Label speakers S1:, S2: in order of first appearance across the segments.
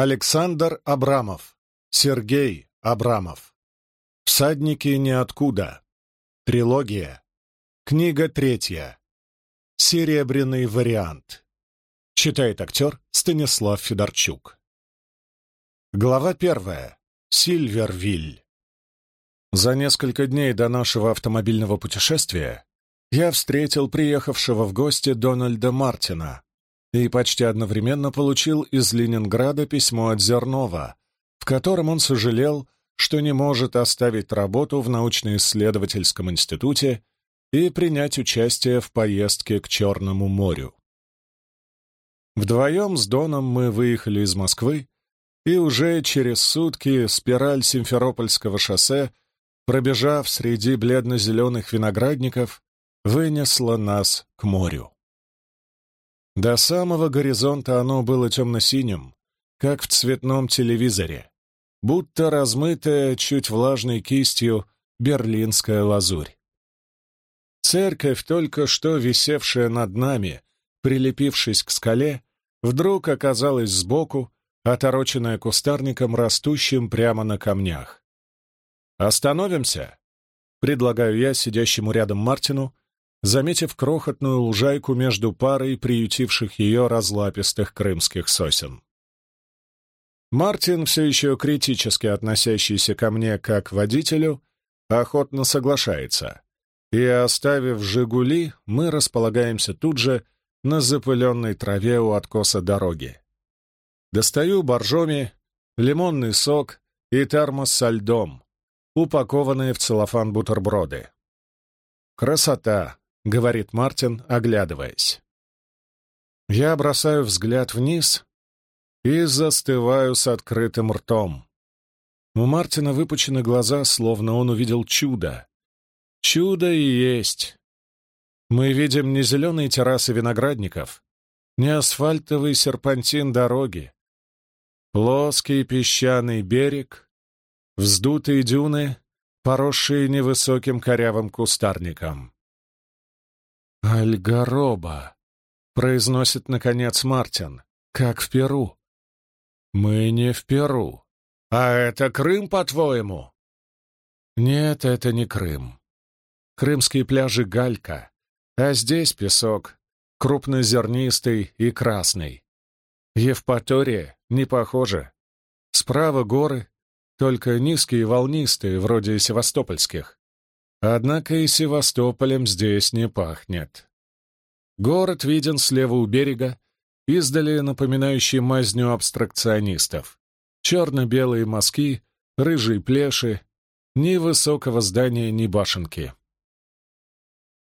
S1: Александр Абрамов. Сергей Абрамов. Всадники ниоткуда. Трилогия. Книга третья. Серебряный вариант. Читает актер Станислав Федорчук. Глава первая. Сильвервиль. За несколько дней до нашего автомобильного путешествия я встретил приехавшего в гости Дональда Мартина и почти одновременно получил из Ленинграда письмо от Зернова, в котором он сожалел, что не может оставить работу в научно-исследовательском институте и принять участие в поездке к Черному морю. Вдвоем с Доном мы выехали из Москвы, и уже через сутки спираль Симферопольского шоссе, пробежав среди бледно-зеленых виноградников, вынесла нас к морю. До самого горизонта оно было темно-синим, как в цветном телевизоре, будто размытая чуть влажной кистью берлинская лазурь. Церковь, только что висевшая над нами, прилепившись к скале, вдруг оказалась сбоку, отороченная кустарником, растущим прямо на камнях. «Остановимся?» — предлагаю я сидящему рядом Мартину, заметив крохотную лужайку между парой приютивших ее разлапистых крымских сосен. Мартин, все еще критически относящийся ко мне как водителю, охотно соглашается, и, оставив «Жигули», мы располагаемся тут же на запыленной траве у откоса дороги. Достаю боржоми, лимонный сок и термос со льдом, упакованные в целлофан бутерброды. «Красота!» — говорит Мартин, оглядываясь. Я бросаю взгляд вниз и застываю с открытым ртом. У Мартина выпучены глаза, словно он увидел чудо. Чудо и есть. Мы видим не зеленые террасы виноградников, не асфальтовый серпантин дороги, плоский песчаный берег, вздутые дюны, поросшие невысоким корявым кустарником. «Альгароба», — произносит, наконец, Мартин, — «как в Перу». «Мы не в Перу. А это Крым, по-твоему?» «Нет, это не Крым. Крымские пляжи — галька, а здесь песок, крупнозернистый и красный. Евпатория не похоже. Справа горы, только низкие волнистые, вроде севастопольских. Однако и Севастополем здесь не пахнет. Город виден слева у берега, издали напоминающий мазню абстракционистов. Черно-белые мазки, рыжие плеши, ни высокого здания, ни башенки.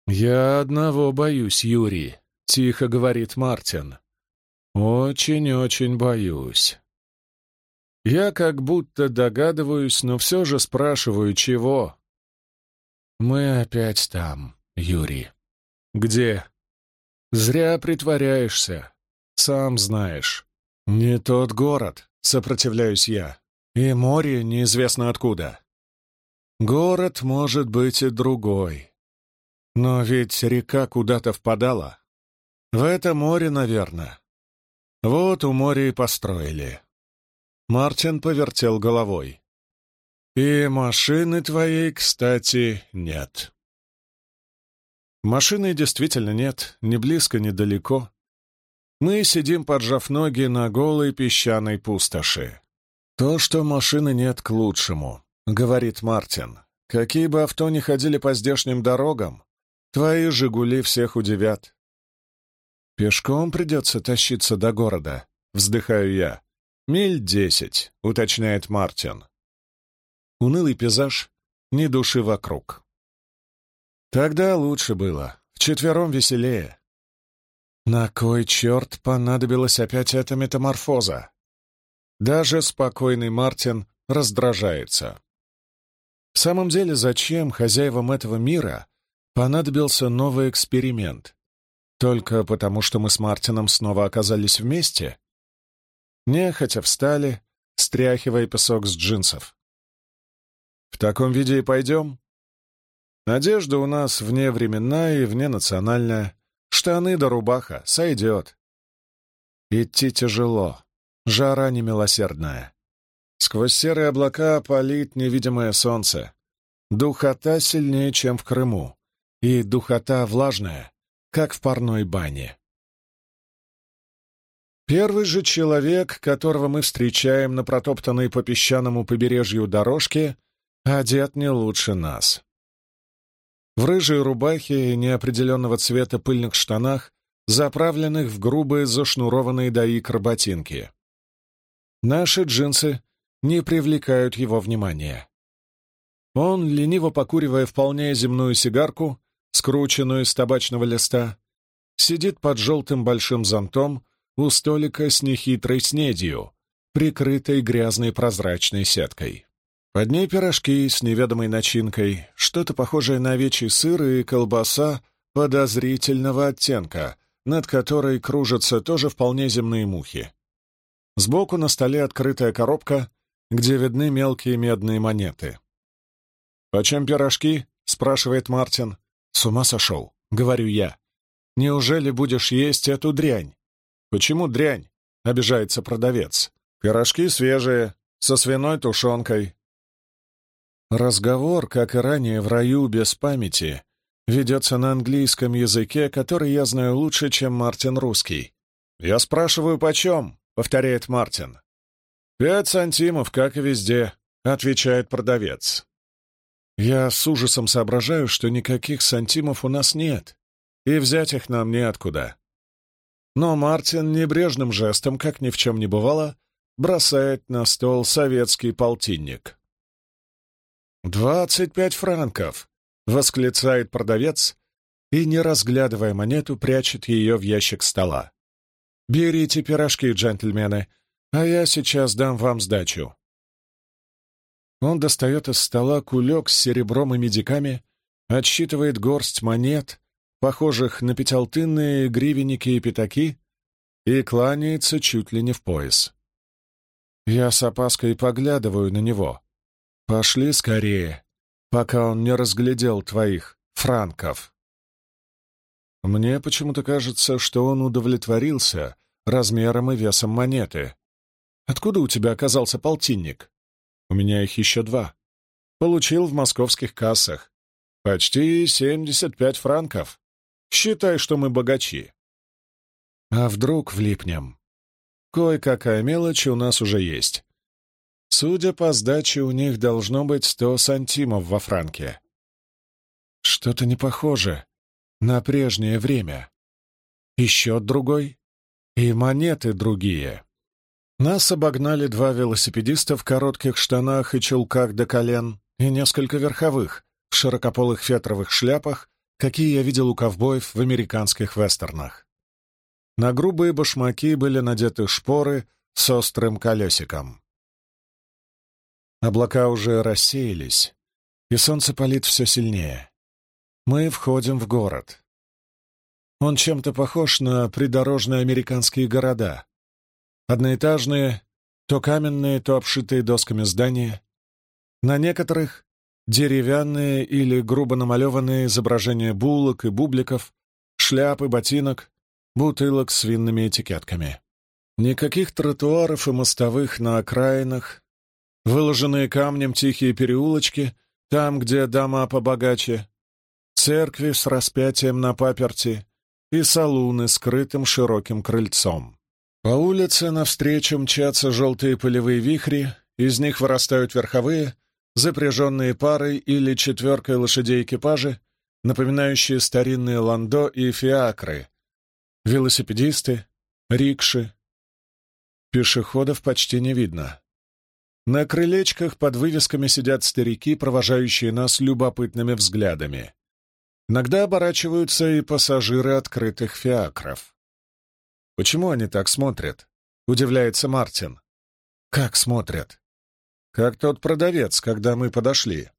S1: «Я одного боюсь, Юрий», — тихо говорит Мартин. «Очень-очень боюсь». Я как будто догадываюсь, но все же спрашиваю, чего. Мы опять там, Юрий. Где? Зря притворяешься. Сам знаешь. Не тот город, сопротивляюсь я. И море неизвестно откуда. Город может быть и другой. Но ведь река куда-то впадала. В это море, наверное. Вот у моря и построили. Мартин повертел головой. И машины твоей, кстати, нет. Машины действительно нет, ни близко, ни далеко. Мы сидим, поджав ноги на голой песчаной пустоши. То, что машины нет, к лучшему, — говорит Мартин. Какие бы авто ни ходили по здешним дорогам, Твои «Жигули» всех удивят. Пешком придется тащиться до города, вздыхаю я. Миль десять, уточняет Мартин. Унылый пейзаж, ни души вокруг. Тогда лучше было, вчетвером веселее. На кой черт понадобилась опять эта метаморфоза? Даже спокойный Мартин раздражается. В самом деле, зачем хозяевам этого мира понадобился новый эксперимент. Только потому, что мы с Мартином снова оказались вместе? Нехотя встали, стряхивая песок с джинсов. В таком виде и пойдем. Одежда у нас вне временная и вне национальная. Штаны да рубаха, сойдет. Идти тяжело. Жара немилосердная. Сквозь серые облака палит невидимое солнце. Духота сильнее, чем в Крыму. И духота влажная, как в парной бане. Первый же человек, которого мы встречаем на протоптанной по песчаному побережью дорожке, одет не лучше нас. В рыжей рубахе и неопределенного цвета пыльных штанах, заправленных в грубые зашнурованные до икр ботинки. Наши джинсы не привлекают его внимания. Он, лениво покуривая вполне земную сигарку, скрученную из табачного листа, сидит под желтым большим зонтом у столика с нехитрой снедью, прикрытой грязной прозрачной сеткой. Под ней пирожки с неведомой начинкой, что-то похожее на овечий сыр и колбаса подозрительного оттенка, над которой кружатся тоже вполне земные мухи. Сбоку на столе открытая коробка, где видны мелкие медные монеты. «Почем пирожки?» — спрашивает Мартин. «С ума сошел», — говорю я. «Неужели будешь есть эту дрянь?» «Почему дрянь?» — обижается продавец. «Пирожки свежие, со свиной тушенкой». Разговор, как и ранее в раю без памяти, ведется на английском языке, который я знаю лучше, чем Мартин русский. «Я спрашиваю, почем?» — повторяет Мартин. «Пять сантимов, как и везде», — отвечает продавец. Я с ужасом соображаю, что никаких сантимов у нас нет, и взять их нам неоткуда. Но Мартин небрежным жестом, как ни в чем не бывало, бросает на стол советский полтинник. «Двадцать пять франков!» — восклицает продавец и, не разглядывая монету, прячет ее в ящик стола. «Берите пирожки, джентльмены, а я сейчас дам вам сдачу». Он достает из стола кулек с серебром и медиками, отсчитывает горсть монет, похожих на пяталтынные гривенники и пятаки, и кланяется чуть ли не в пояс. Я с опаской поглядываю на него. «Пошли скорее, пока он не разглядел твоих франков». Мне почему-то кажется, что он удовлетворился размером и весом монеты. Откуда у тебя оказался полтинник? У меня их еще два. Получил в московских кассах. Почти семьдесят пять франков. Считай, что мы богачи. А вдруг влипнем? Кое-какая мелочь у нас уже есть. Судя по сдаче, у них должно быть сто сантимов во франке. Что-то не похоже на прежнее время. И счет другой, и монеты другие. Нас обогнали два велосипедиста в коротких штанах и чулках до колен и несколько верховых в широкополых фетровых шляпах, какие я видел у ковбоев в американских вестернах. На грубые башмаки были надеты шпоры с острым колесиком. Облака уже рассеялись, и солнце палит все сильнее. Мы входим в город. Он чем-то похож на придорожные американские города. Одноэтажные, то каменные, то обшитые досками здания. На некоторых — деревянные или грубо намалеванные изображения булок и бубликов, шляпы, ботинок, бутылок с винными этикетками. Никаких тротуаров и мостовых на окраинах, выложенные камнем тихие переулочки, там, где дома побогаче, церкви с распятием на паперти и салуны с крытым широким крыльцом. По улице навстречу мчатся желтые полевые вихри, из них вырастают верховые, запряженные парой или четверкой лошадей экипажи, напоминающие старинные ландо и фиакры, велосипедисты, рикши. Пешеходов почти не видно. На крылечках под вывесками сидят старики, провожающие нас любопытными взглядами. Иногда оборачиваются и пассажиры открытых фиакров. «Почему они так смотрят?» — удивляется Мартин. «Как смотрят?» «Как тот продавец, когда мы подошли».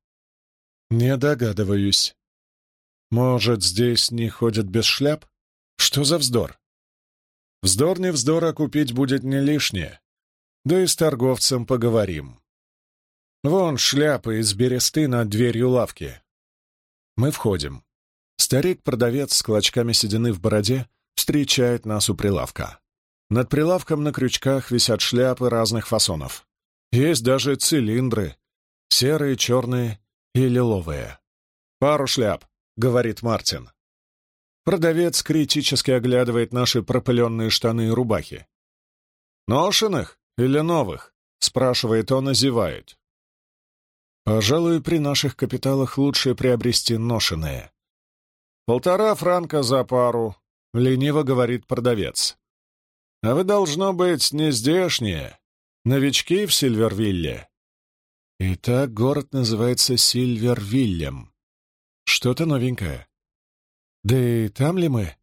S1: «Не догадываюсь. Может, здесь не ходят без шляп? Что за вздор?» «Вздор не вздор, а купить будет не лишнее. Да и с торговцем поговорим. Вон шляпы из бересты над дверью лавки. Мы входим. Старик-продавец с клочками седины в бороде встречает нас у прилавка. Над прилавком на крючках висят шляпы разных фасонов. Есть даже цилиндры. Серые, черные и лиловые. «Пару шляп», — говорит Мартин. Продавец критически оглядывает наши пропыленные штаны и рубахи. «Ношенных или новых?» — спрашивает он и зевает. «Пожалуй, при наших капиталах лучше приобрести ношеные». «Полтора франка за пару», — лениво говорит продавец. «А вы, должно быть, не здешние, новички в Сильвервилле». Итак, город называется Сильвервиллем. Что-то новенькое. Да и там ли мы?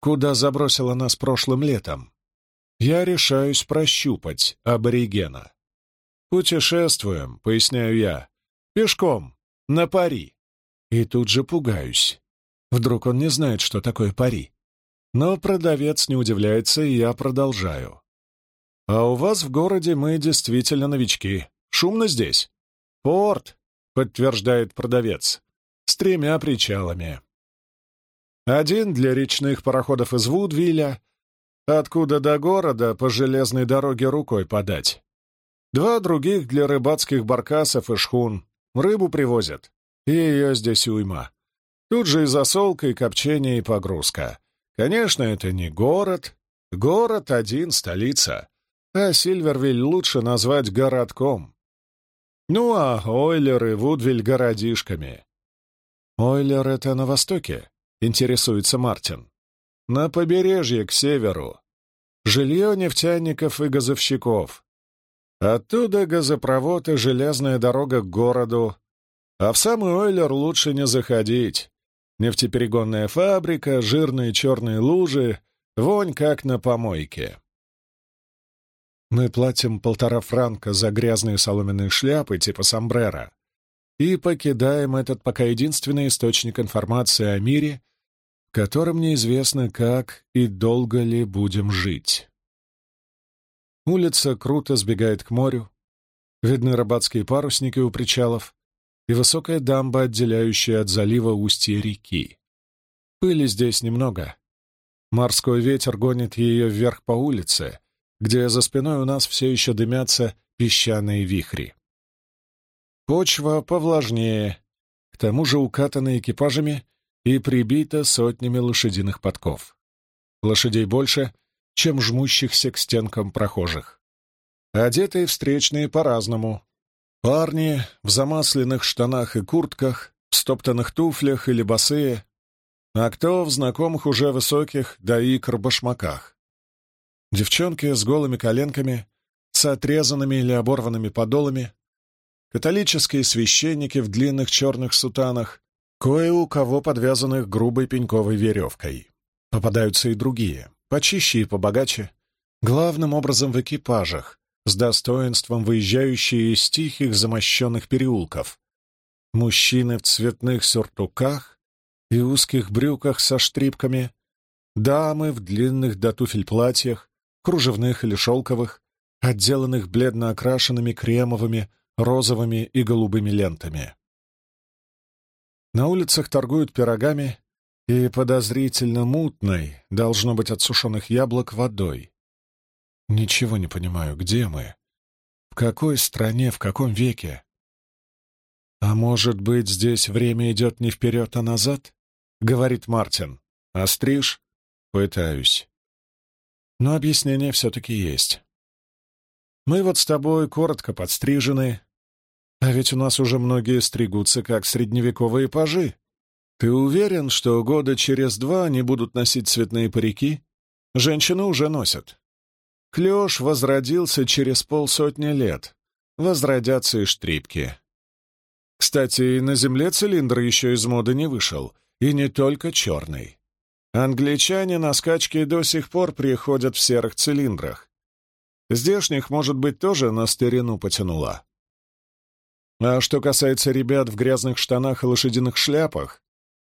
S1: Куда забросило нас прошлым летом? Я решаюсь прощупать аборигена. «Путешествуем», — поясняю я. «Пешком, на пари». И тут же пугаюсь. Вдруг он не знает, что такое пари. Но продавец не удивляется, и я продолжаю. «А у вас в городе мы действительно новички. Шумно здесь?» «Порт», — подтверждает продавец, — «с тремя причалами. Один для речных пароходов из Вудвилля, откуда до города по железной дороге рукой подать. Два других для рыбацких баркасов и шхун. Рыбу привозят, и ее здесь уйма. Тут же и засолка, и копчение, и погрузка. Конечно, это не город. Город один, столица. А Сильвервиль лучше назвать городком. Ну а Ойлер и Вудвиль городишками. Ойлер — это на востоке, интересуется Мартин. На побережье, к северу. Жилье нефтяников и газовщиков. Оттуда газопровод и железная дорога к городу. А в самый Ойлер лучше не заходить. Нефтеперегонная фабрика, жирные черные лужи, вонь как на помойке. Мы платим полтора франка за грязные соломенные шляпы типа сомбрero и покидаем этот пока единственный источник информации о мире — которым неизвестно, как и долго ли будем жить. Улица круто сбегает к морю, видны рыбацкие парусники у причалов и высокая дамба, отделяющая от залива устье реки. Пыли здесь немного. Морской ветер гонит ее вверх по улице, где за спиной у нас все еще дымятся песчаные вихри. Почва повлажнее, к тому же укатанная экипажами и прибита сотнями лошадиных подков. Лошадей больше, чем жмущихся к стенкам прохожих. Одетые встречные по-разному. Парни в замасленных штанах и куртках, в стоптанных туфлях или босые, а кто в знакомых уже высоких да икр башмаках. Девчонки с голыми коленками, с отрезанными или оборванными подолами, католические священники в длинных черных сутанах, Кое у кого подвязанных грубой пеньковой веревкой. Попадаются и другие, почище и побогаче, главным образом в экипажах, с достоинством выезжающие из тихих замощенных переулков. Мужчины в цветных сюртуках и узких брюках со штрипками, дамы в длинных до туфель платьях, кружевных или шелковых, отделанных бледно окрашенными кремовыми, розовыми и голубыми лентами. На улицах торгуют пирогами и подозрительно мутной, должно быть, от сушеных яблок, водой. Ничего не понимаю, где мы? В какой стране, в каком веке? А может быть, здесь время идет не вперед, а назад? Говорит Мартин. Остриж? Пытаюсь. Но объяснение все-таки есть. Мы вот с тобой коротко подстрижены, а ведь у нас уже многие стригутся, как средневековые пажи. Ты уверен, что года через два они будут носить цветные парики? Женщины уже носят. Клёш возродился через полсотни лет. Возродятся и штрипки. Кстати, на Земле цилиндр еще из моды не вышел, и не только черный. Англичане на скачки до сих пор приходят в серых цилиндрах. Здешних, может быть, тоже на старину потянула. А что касается ребят в грязных штанах и лошадиных шляпах,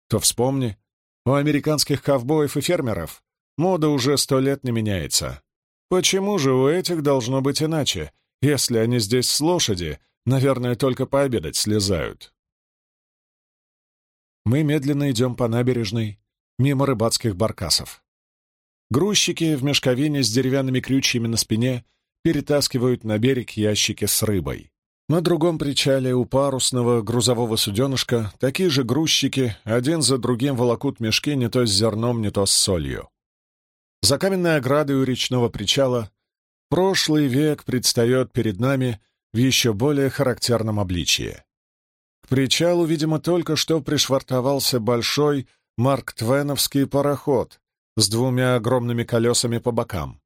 S1: то вспомни, у американских ковбоев и фермеров мода уже сто лет не меняется. Почему же у этих должно быть иначе, если они здесь с лошади, наверное, только пообедать слезают? Мы медленно идем по набережной, мимо рыбацких баркасов. Грузчики в мешковине с деревянными крючьями на спине перетаскивают на берег ящики с рыбой. На другом причале у парусного грузового суденышка такие же грузчики один за другим волокут мешки не то с зерном, не то с солью. За каменной оградой у речного причала прошлый век предстает перед нами в еще более характерном обличье. К причалу, видимо, только что пришвартовался большой марк-твеновский пароход с двумя огромными колесами по бокам.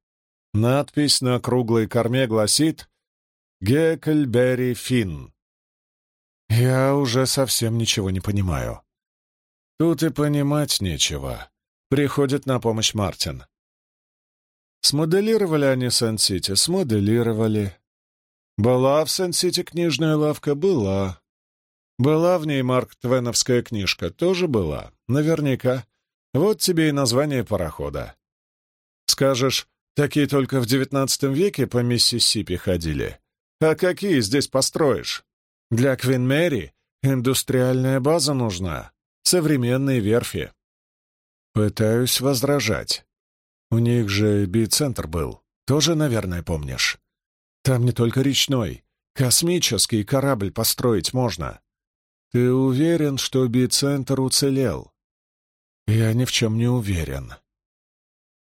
S1: Надпись на круглой корме гласит Геккельберри Финн. Я уже совсем ничего не понимаю. Тут и понимать нечего. Приходит на помощь Мартин. Смоделировали они Сан-Сити? Смоделировали. Была в Сан-Сити книжная лавка? Была. Была в ней Марк Твеновская книжка? Тоже была. Наверняка. Вот тебе и название парохода. Скажешь, такие только в девятнадцатом веке по Миссисипи ходили? А какие здесь построишь? Для Квин Мэри индустриальная база нужна, современные верфи. Пытаюсь возражать. У них же би-центр был, тоже, наверное, помнишь. Там не только речной, космический корабль построить можно. Ты уверен, что би-центр уцелел? Я ни в чем не уверен.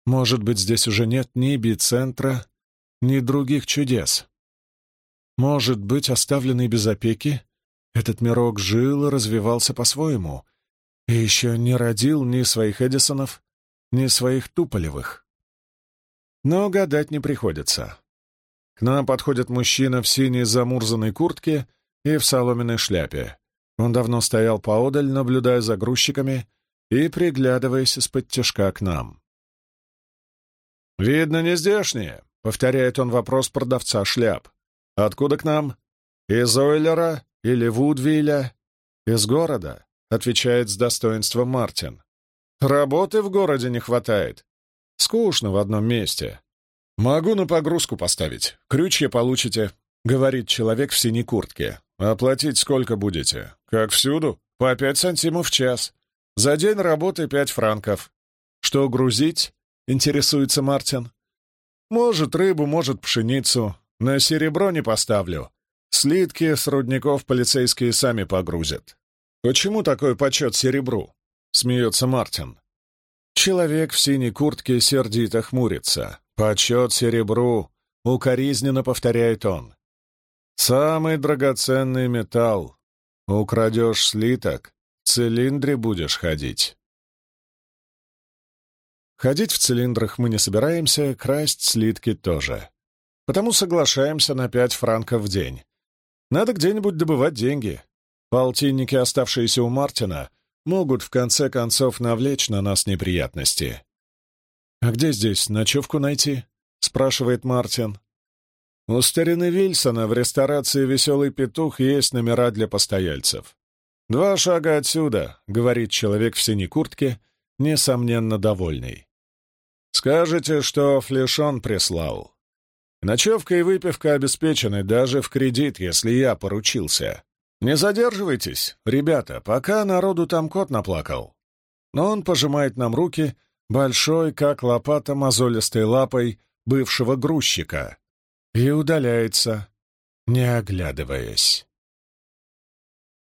S1: Может быть, здесь уже нет ни би-центра, ни других чудес. Может быть, оставленный без опеки, этот мирок жил и развивался по-своему, и еще не родил ни своих Эдисонов, ни своих Туполевых. Но гадать не приходится. К нам подходит мужчина в синей замурзанной куртке и в соломенной шляпе. Он давно стоял поодаль, наблюдая за грузчиками и приглядываясь из-под тяжка к нам. «Видно, не здешние», — повторяет он вопрос продавца шляп. «Откуда к нам? Из Ойлера или Вудвилля?» «Из города», — отвечает с достоинством Мартин. «Работы в городе не хватает. Скучно в одном месте. Могу на погрузку поставить. Крючья получите», — говорит человек в синей куртке. «Оплатить сколько будете? Как всюду? По пять сантимов в час. За день работы пять франков. Что грузить?» — интересуется Мартин. «Может, рыбу, может, пшеницу. На серебро не поставлю. Слитки с рудников полицейские сами погрузят. Почему такой почет серебру? Смеется Мартин. Человек в синей куртке сердито хмурится. Почет серебру. Укоризненно повторяет он. Самый драгоценный металл. Украдешь слиток, в цилиндре будешь ходить. Ходить в цилиндрах мы не собираемся, красть слитки тоже. Потому соглашаемся на пять франков в день. Надо где-нибудь добывать деньги. Полтинники, оставшиеся у Мартина, могут в конце концов навлечь на нас неприятности. «А где здесь ночевку найти?» — спрашивает Мартин. «У старины Вильсона в ресторации «Веселый петух» есть номера для постояльцев. Два шага отсюда», — говорит человек в синей куртке, несомненно довольный. «Скажете, что Флешон прислал. Ночевка и выпивка обеспечены даже в кредит, если я поручился. Не задерживайтесь, ребята, пока народу там кот наплакал. Но он пожимает нам руки, большой, как лопата мозолистой лапой бывшего грузчика, и удаляется, не оглядываясь.